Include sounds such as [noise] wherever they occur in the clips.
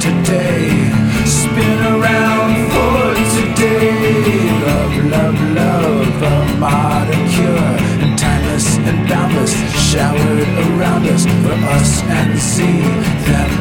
today. Spin around for today. Love, love, love, a modern cure. And timeless and boundless, showered around us for us and see them.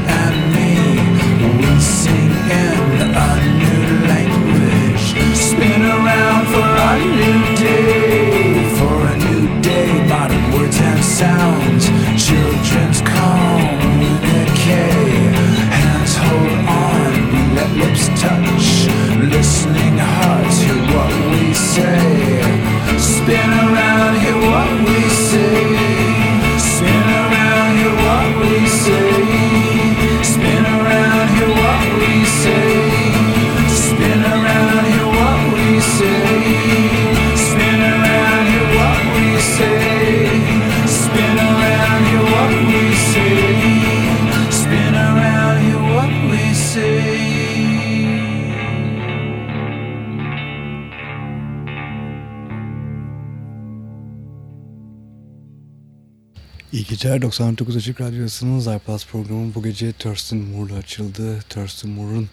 Geceler 99 Açık Radyosu'nun Zayplas programı bu gece Thurston Moore'la açıldı. Thurston Moore'un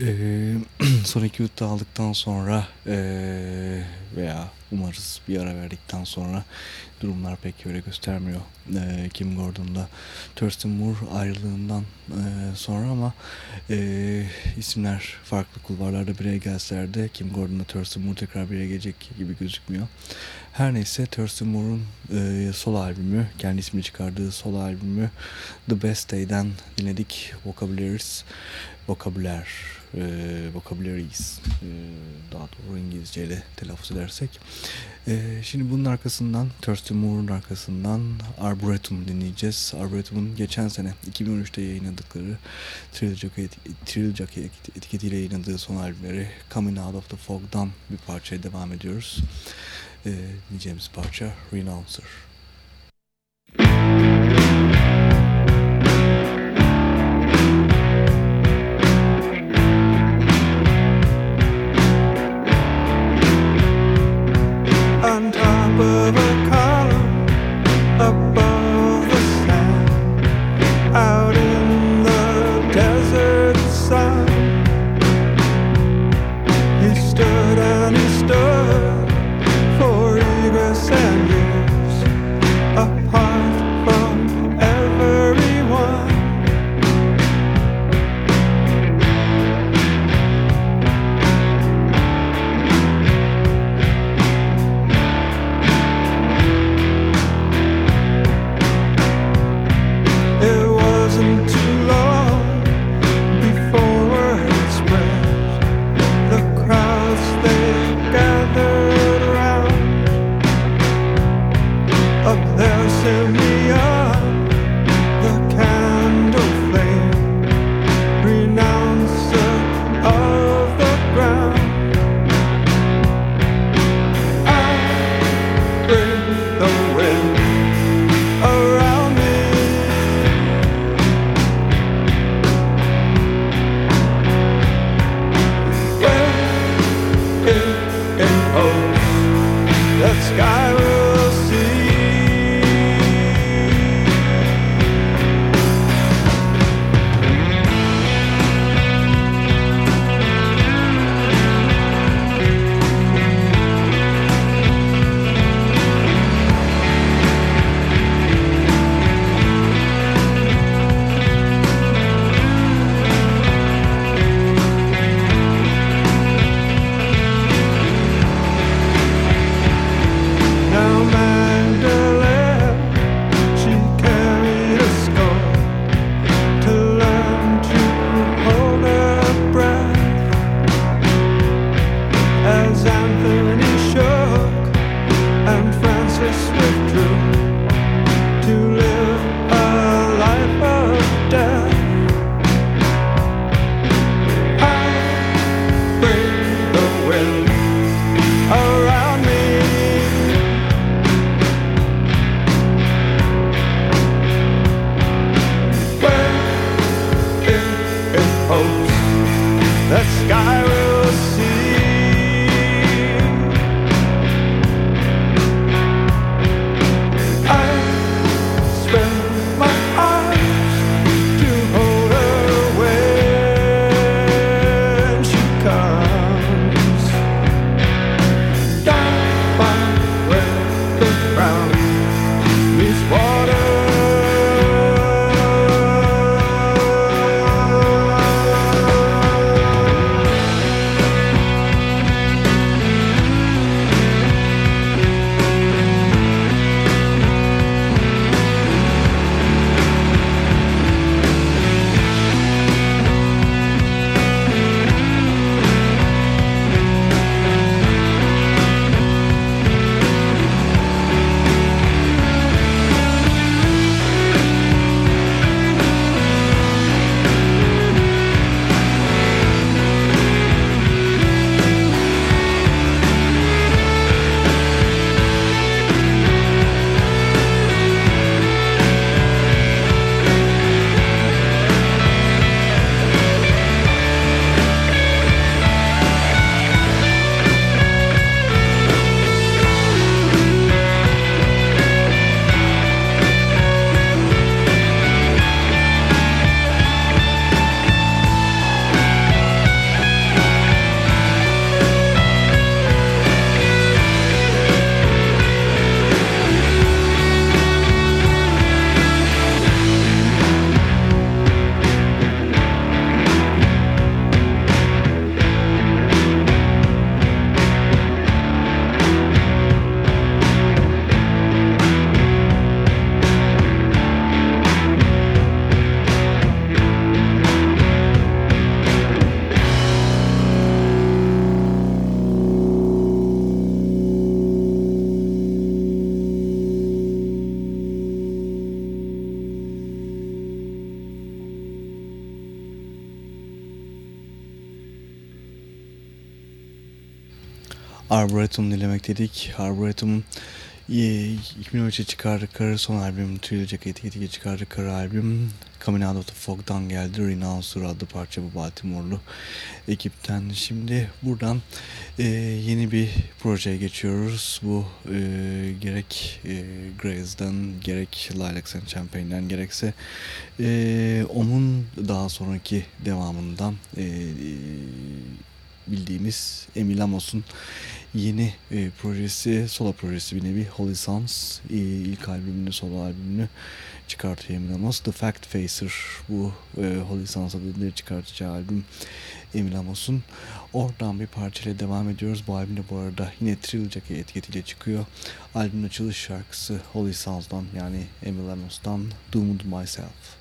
Ee, [clears throat] son iki yutta aldıktan sonra ee, veya umarız bir ara verdikten sonra durumlar pek öyle göstermiyor ee, Kim Gordon'da Thurston Moore ayrılığından ee, sonra ama ee, isimler farklı kulvarlarda bireye gelseler de Kim Gordon'la Thurston Moore tekrar bireye gelecek gibi gözükmüyor. Her neyse Thurston Moore'un e, solo albümü, kendi ismini çıkardığı solo albümü The Best Day'den dinledik. Vocabularies, Vocabulary, e, Vocabularies, e, daha doğru İngilizceyle telaffuz edersek. E, şimdi bunun arkasından, Thurston Moore'un arkasından Arboretum dinleyeceğiz. Arboretum'un geçen sene 2013'te yayınladıkları Trill Jockey, etiketiyle yayınladığı son albümleri Coming Out of the Fog'dan bir parçaya devam ediyoruz. E, dinleyeceğimiz parça Renouncer. on Arboretum dinlemek dedik. Arboretum'un 2013'e çıkardıkları son albüm Trilogy etiketiyle çıkardıkları albüm Coming Out of the Fog'dan geldi. Renouncer adlı parça bu Baltimore'lu ekipten. Şimdi buradan e, yeni bir projeye geçiyoruz. Bu e, gerek e, Grays'den gerek Lilacs and Champagne'den gerekse e, onun daha sonraki devamından e, bildiğimiz Emil Amos'un yeni e, projesi, solo projesi bir nevi Holy Sons e, ilk albümünü, solo albümünü çıkartıyor Emil Amos. The Fact Facer bu e, Holy Sons adıyla çıkartacağı albüm Emil Amos'un. Oradan bir parçayla devam ediyoruz. Bu albümde bu arada yine Trilogy etiketiyle çıkıyor. Albümün açılış şarkısı Holy Sons'dan yani Emil Amos'tan Doomed Myself.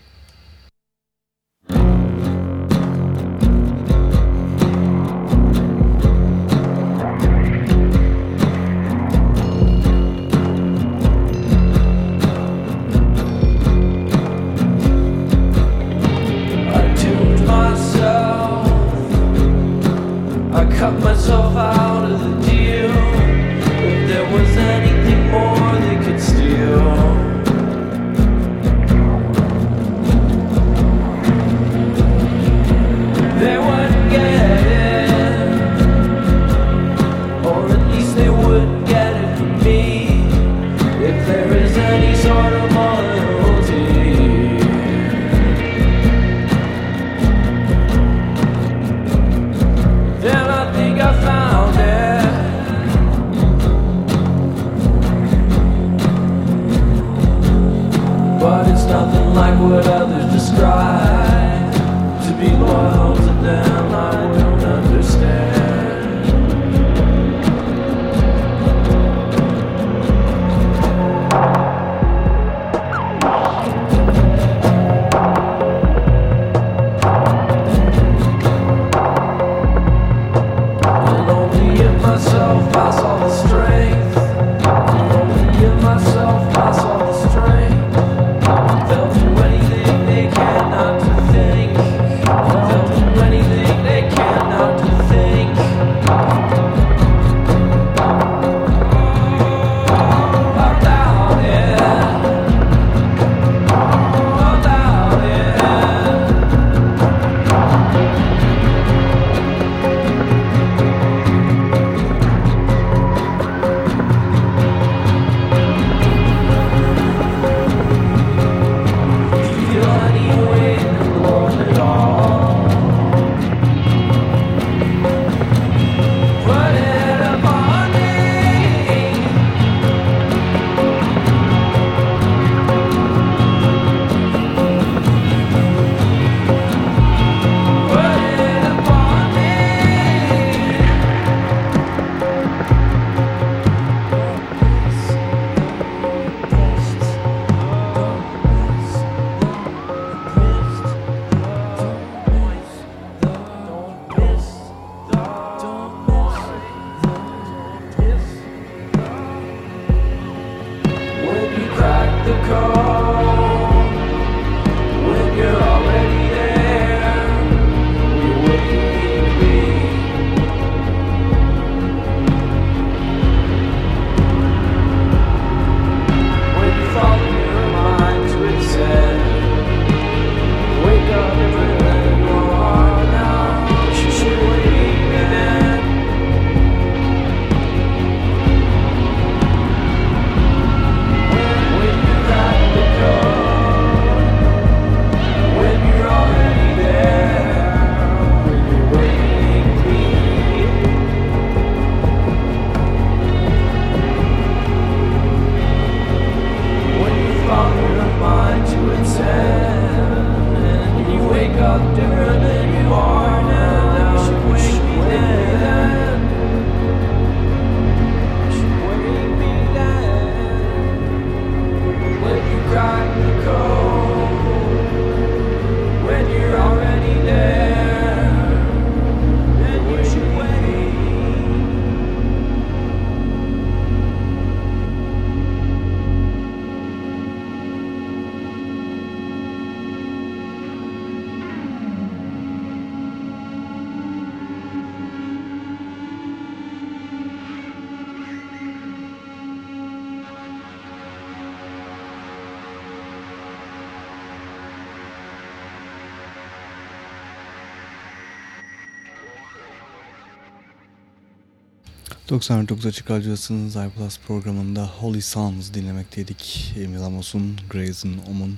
99 Açık Radyosu'nun iPlus programında Holy Sons dinlemekteydik. Emil Amos'un, Grayson Om'un,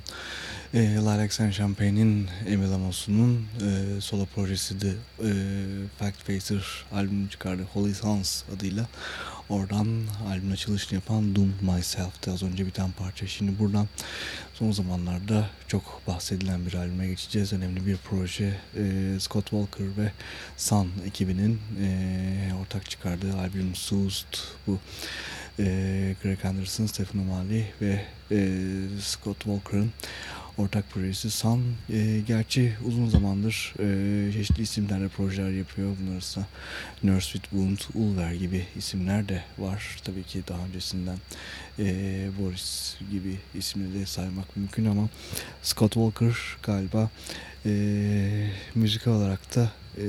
e, Lilacs and Champagne'in Emil Amos'un e, solo projesi de e, Fact Facer albümünü çıkardı. Holy Sons adıyla. Oradan albüm açılışını yapan Doom Myself'tı az önce biten parça. Şimdi buradan son zamanlarda çok bahsedilen bir albüme geçeceğiz. Önemli bir proje. E, Scott Walker ve Sun ekibinin e, ortak çıkardığı albüm Soothed bu. E, Greg Anderson, Stephen O'Malley ve Scott Walker'ın ortak projesi Sun. E, gerçi uzun zamandır e, çeşitli isimlerle projeler yapıyor. Bunlar arasında Nurse with Wound, Ulver gibi isimler de var. Tabii ki daha öncesinden e, Boris gibi ismini de saymak mümkün ama Scott Walker galiba e, müzik olarak da e,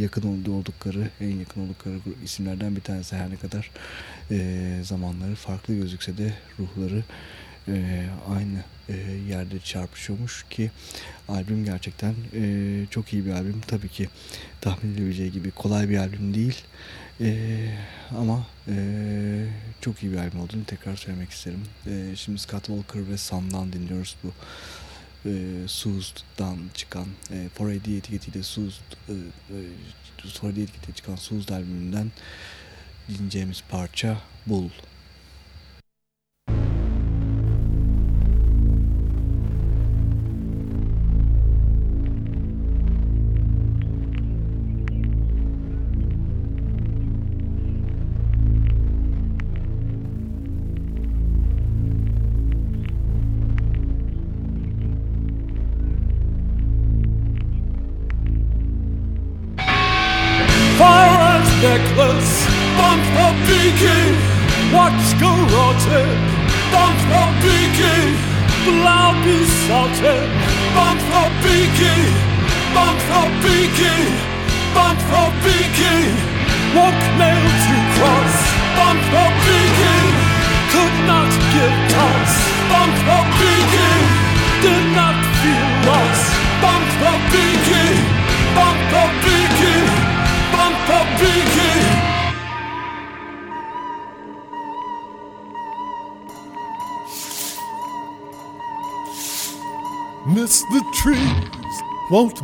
yakın oldukları, en yakın oldukları isimlerden bir tanesi her ne kadar e, zamanları farklı gözükse de ruhları e, aynı e, yerde çarpışıyormuş ki albüm gerçekten e, çok iyi bir albüm. Tabii ki tahmin edebileceği gibi kolay bir albüm değil e, ama e, çok iyi bir albüm olduğunu tekrar söylemek isterim. E, şimdi Scott Walker ve Sam'dan dinliyoruz bu e, Suze'dan çıkan e, 4AD etiketiyle Suze e, e, 4AD etiketiyle çıkan Suze albümünden dinleyeceğimiz parça Bull.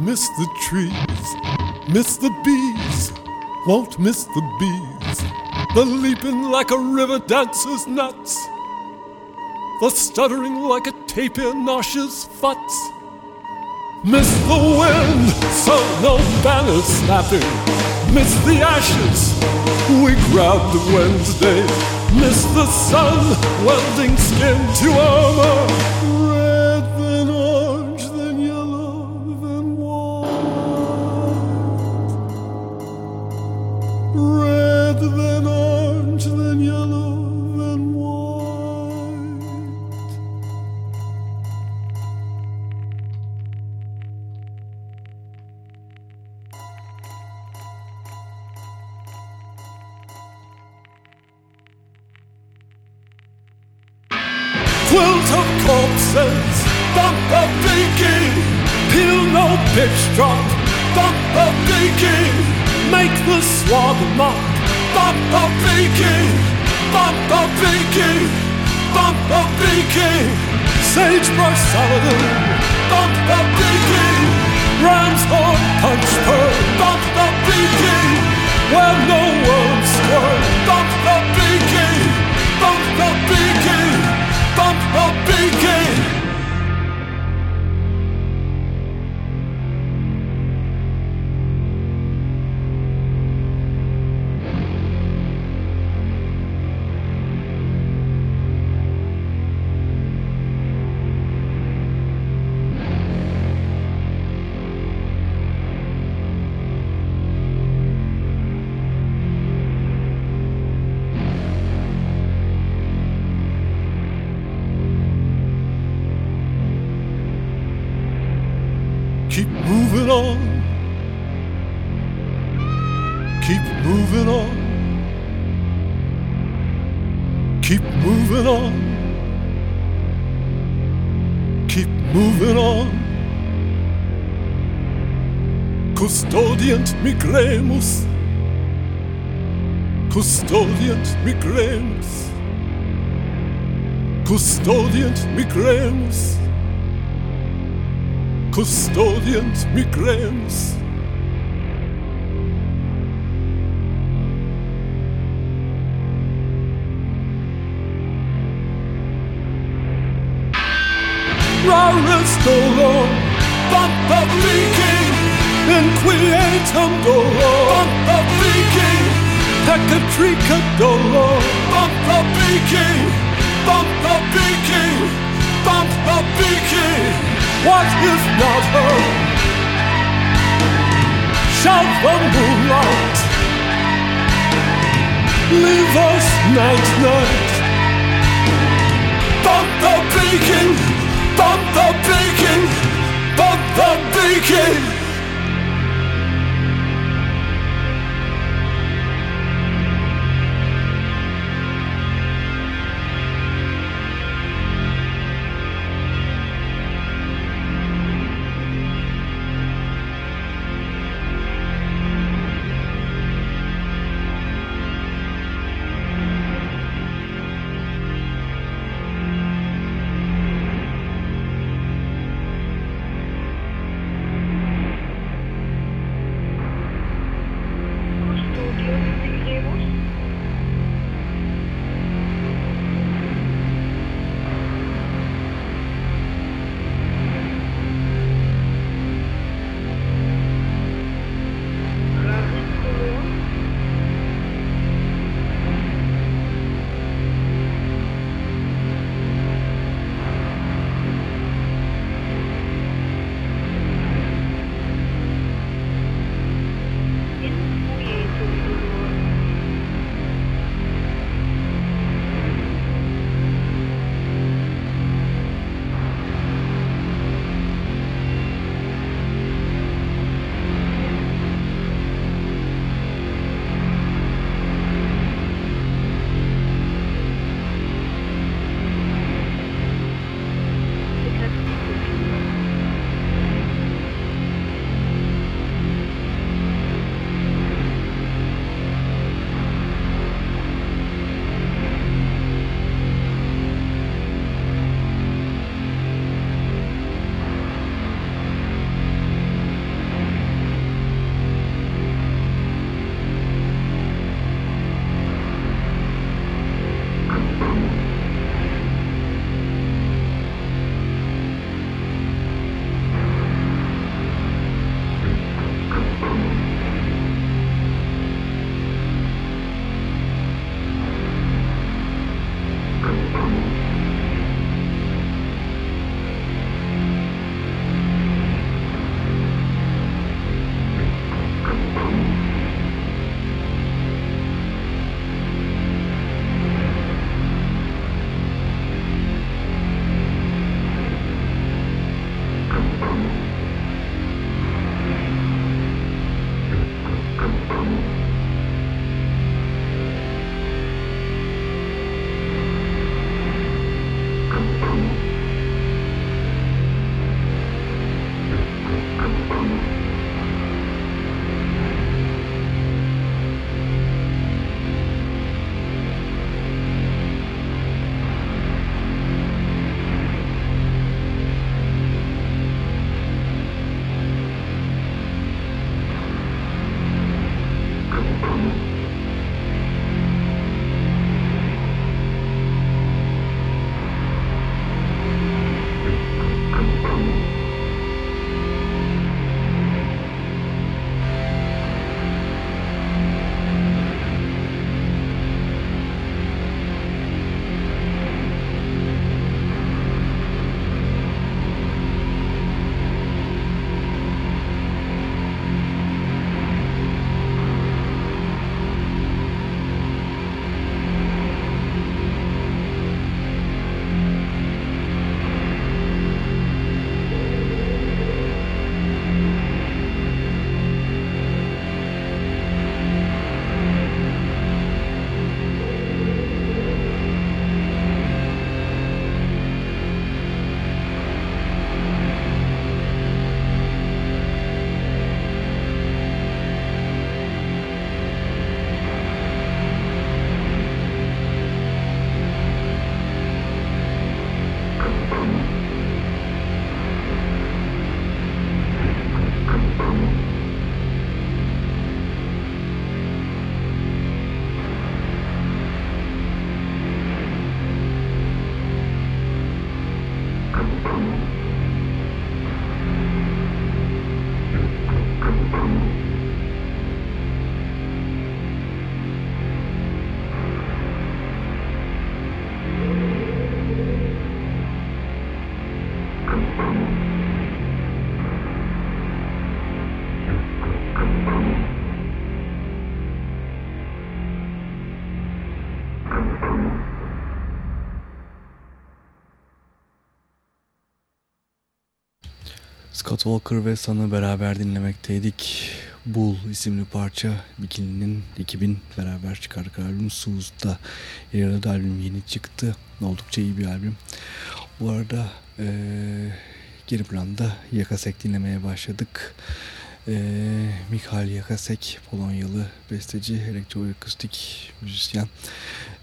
Miss the trees. Miss the bees, won't miss the bees. The leaping like a river dancer's nuts. The stuttering like a tapir nauseous futs. Miss the wind, so no banners snapping. Miss the ashes, we grabbed the Wednesday. Miss the sun, welding skin to armor. Keep moving on. Keep moving on. Custodiant migremus. Custodiant migraines. Custodiant migraines. Custodiant rollers door, bump up leaking, and create bump leaking, bump leaking, bump leaking, bump leaking. Not her? Shout the moonlight, leave us night night. Bump up. The beacon, bump the beacon. Scott Walker ve Sun'ı beraber dinlemekteydik. Bull isimli parça Bikini'nin 2000 beraber çıkardık albüm Suuz'da yer. Albüm yeni çıktı. Oldukça iyi bir albüm. Bu arada e, geri planda Yakasek dinlemeye başladık. E, Mikhail Yakasek Polonyalı besteci, elektroakustik müzisyen.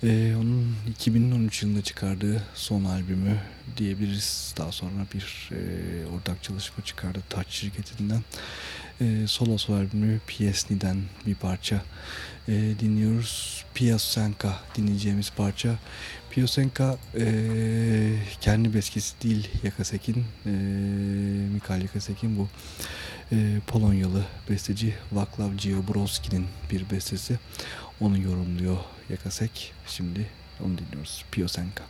E, onun 2013 yılında çıkardığı son albümü diyebiliriz. Daha sonra bir e, ortak çalışma çıkardı Touch şirketinden. E, solo sol albümü PSN'den bir parça e, dinliyoruz. Piasenka dinleyeceğimiz parça. Piasenka e, kendi beskesi değil Yakasek'in, e, Mikael Yakasek'in bu e, Polonyalı besteci Vaclav Giobrowski'nin bir bestesi. Onu yorumluyor Yakasek. Şimdi onu dinliyoruz. Piasenka.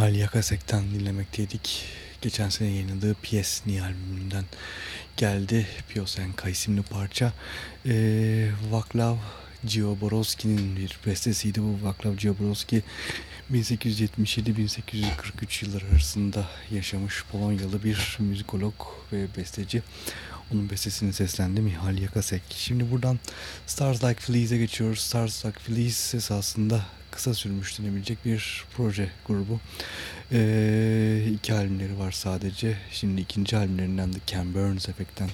Mihal Yakasek'ten dinlemekteydik. Geçen sene yayınladığı Piyes Niye albümünden geldi. Piosenka isimli parça. Ee, Vaklav Gioborowski'nin bir bestesiydi bu. Vaklav Gioborowski 1877-1843 yılları arasında yaşamış Polonyalı bir müzikolog ve besteci. Onun bestesini seslendi Mihal Yakasek. Şimdi buradan Stars Like Fleas'e geçiyoruz. Stars Like Fleas esasında kısa sürmüş denebilecek bir proje grubu. Ee, iki albümleri var sadece. Şimdi ikinci albümlerinden de Ken Burns Effect'ten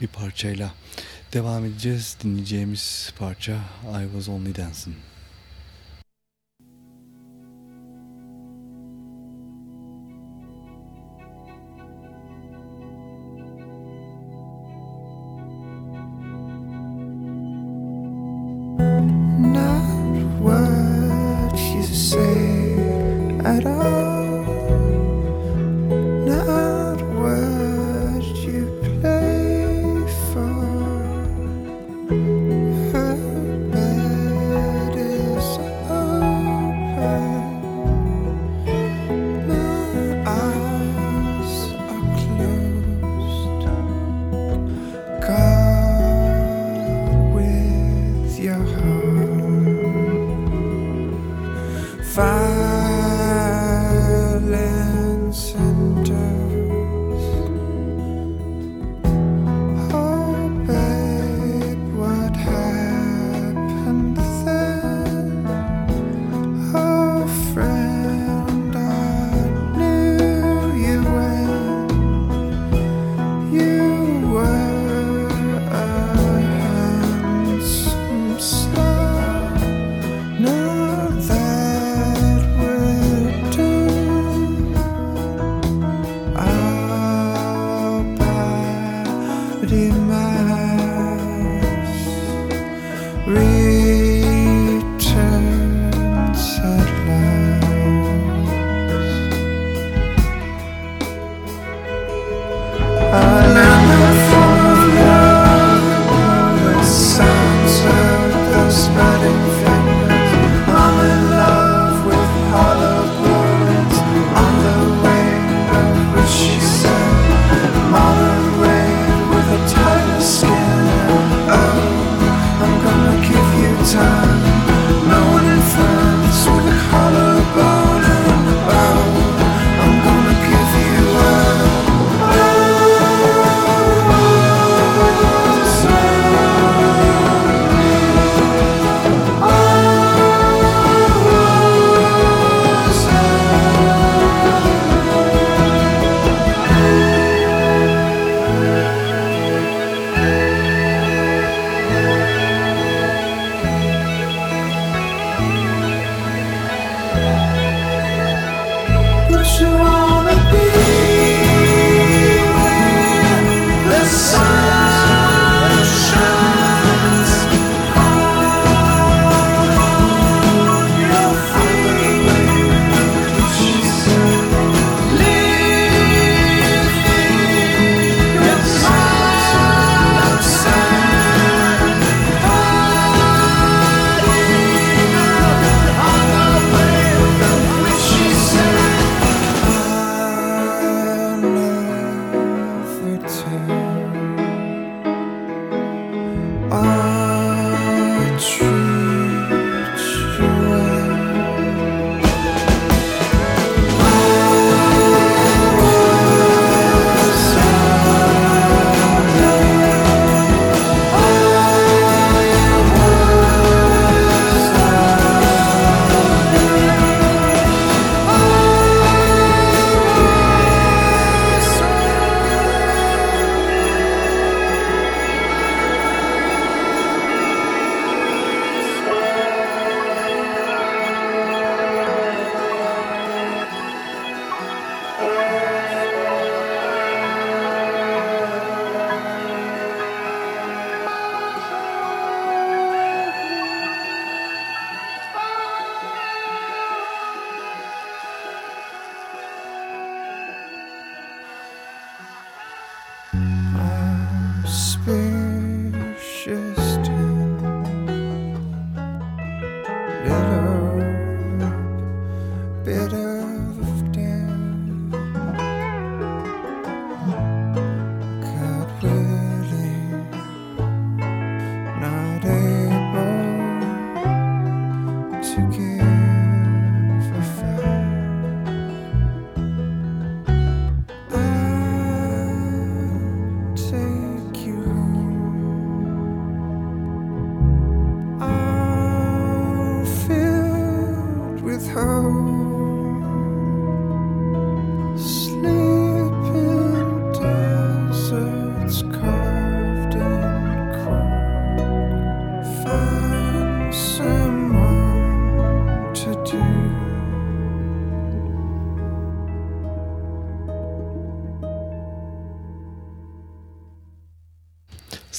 bir parçayla devam edeceğiz. Dinleyeceğimiz parça I Was Only Dancing.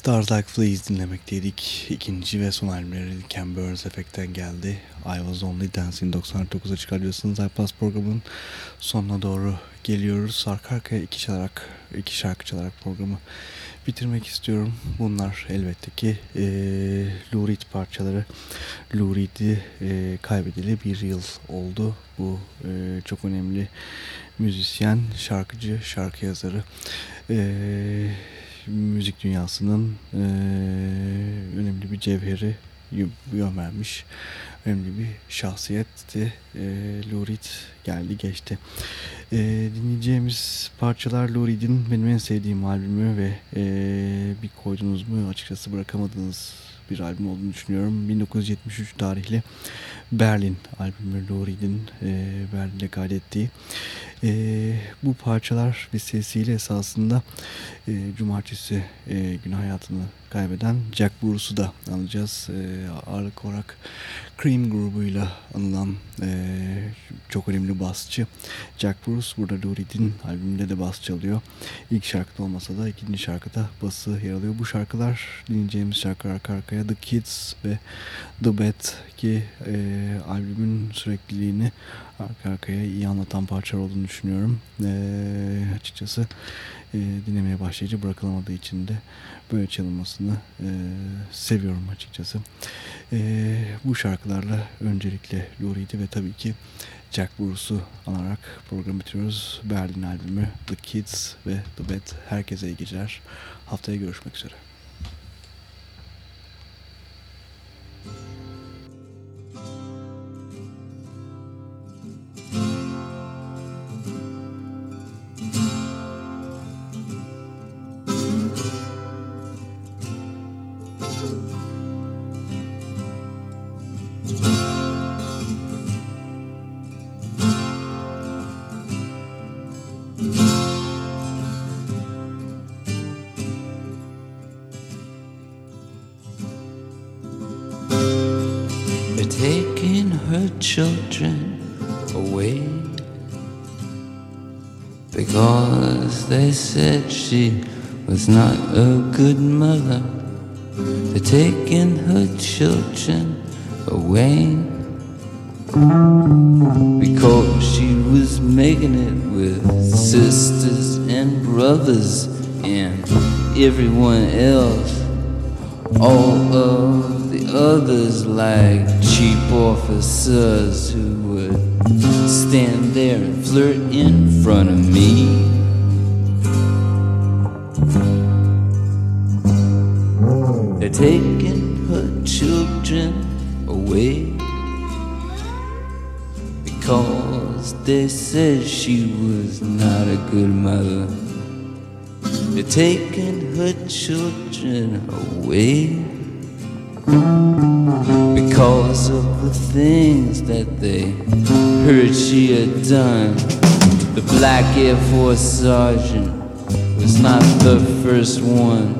Stars Like Fleas dinlemekteydik. İkinci ve son albümleri Ken Burns Effect'ten geldi. I Was Only Dancing 99 Açık Radyosu'nun iPlus programının sonuna doğru geliyoruz. Arka arkaya iki, çalarak, iki şarkı çalarak programı bitirmek istiyorum. Bunlar elbette ki e, Lou Reed parçaları. Lou Reed'i e, kaybedeli bir yıl oldu. Bu e, çok önemli müzisyen, şarkıcı, şarkı yazarı. Eee müzik dünyasının e, önemli bir cevheri yön vermiş önemli bir şahsiyetti. E, Lurid geldi geçti. E, dinleyeceğimiz parçalar Lurid'in benim en sevdiğim albümü ve e, bir koydunuz mu açıkçası bırakamadığınız bir albüm olduğunu düşünüyorum. 1973 tarihli Berlin albümü Lurid'in e, Berlin'de kaydettiği. E, bu parçalar vesilesiyle esasında e, cumartesi e, gün hayatını kaybeden Jack Bruce'u da anacağız. E, ağırlık olarak Cream grubuyla anılan e, çok önemli basçı Jack Bruce burada Lou Reed'in albümünde de bas çalıyor. İlk şarkıda olmasa da ikinci şarkıda bası yer alıyor. Bu şarkılar dinleyeceğimiz şarkılar arka arkaya The Kids ve The Bad ki e, albümün sürekliliğini arka arkaya iyi anlatan parçalar olduğunu düşünüyorum. E, açıkçası e, dinlemeye başlayıcı bırakılamadığı için de böyle çalınmasını e, seviyorum açıkçası. E, bu şarkılarla öncelikle Lori'ydi ve tabii ki Jack Bruce'u anarak programı bitiriyoruz. Berlin albümü The Kids ve The Bad herkese iyi geceler. Haftaya görüşmek üzere. Children away because they said she was not a good mother. They're taking her children away because she was making it with sisters and brothers and everyone else. All of others like cheap officers who would stand there and flirt in front of me. They're taking her children away because they said she was not a good mother. They're taking her children away because of the things that they heard she had done. The black Air Force sergeant was not the first one,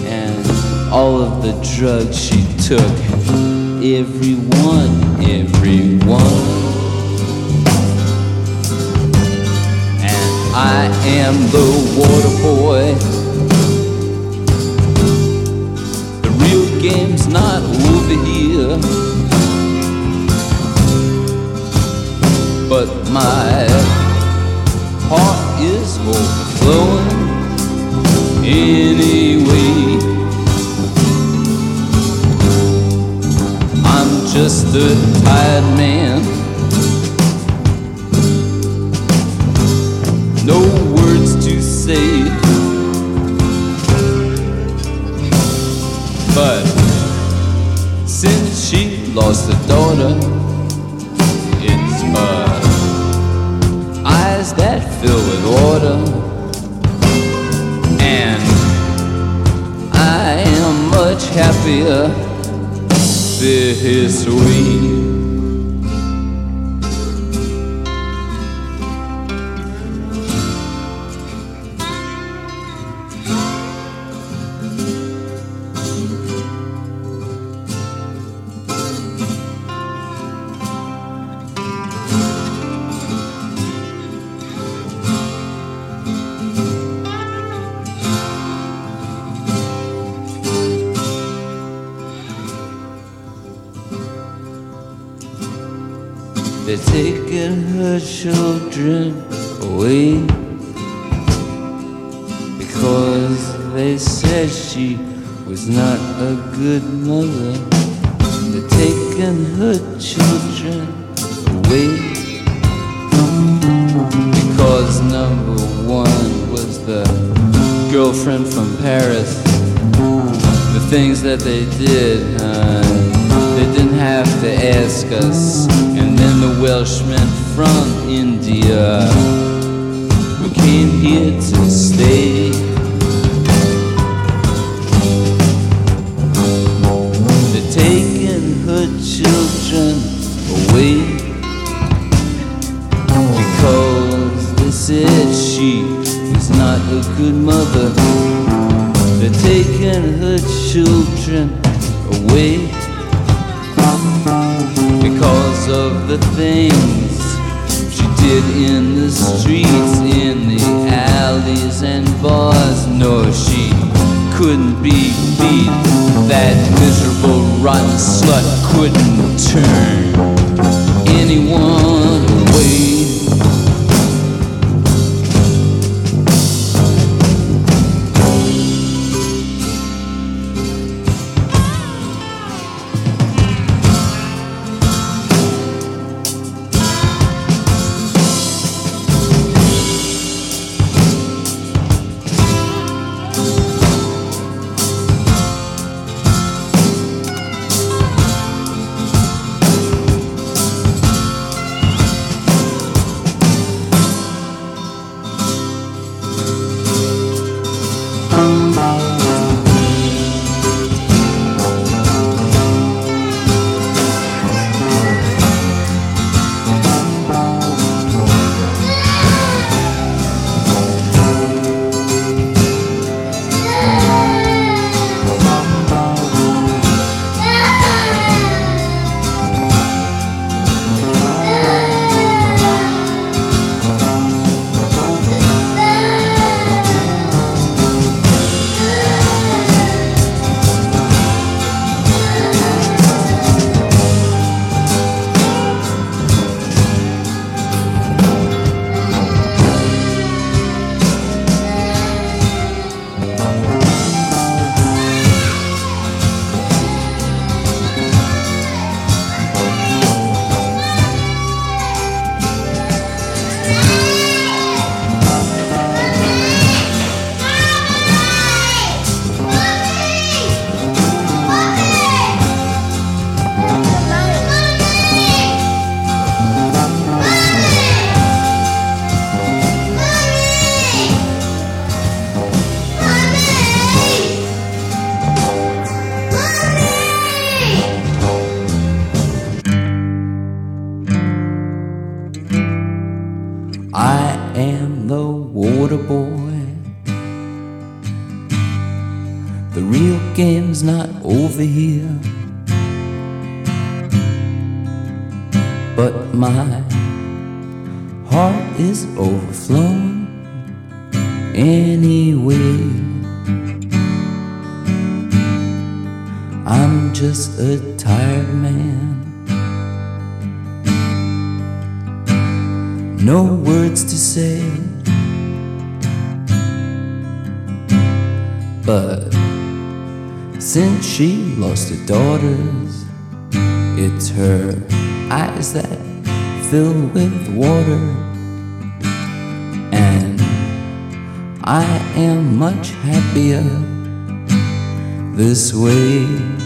and all of the drugs she took, everyone, everyone. And I am the water boy game's not over here. But my heart is overflowing anyway. I'm just a tired man. Lost a daughter, it's her eyes that fill with water. And I am much happier this way. kids The daughters. It's her eyes that fill with water. And I am much happier this way.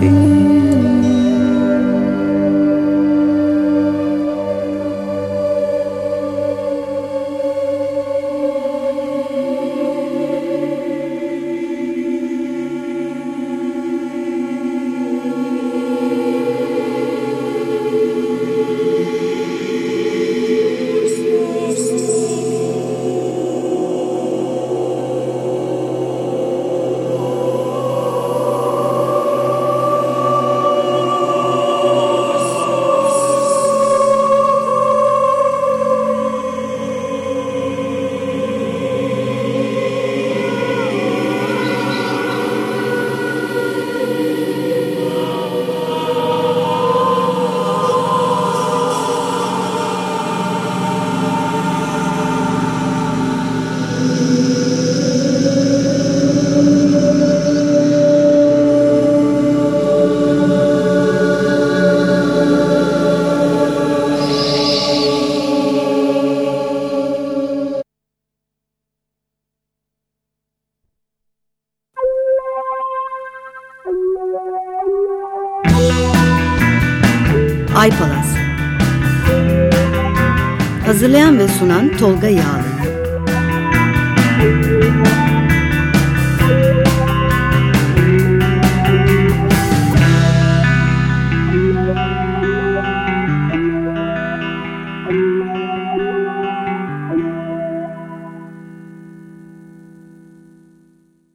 see. Tolga Yağlı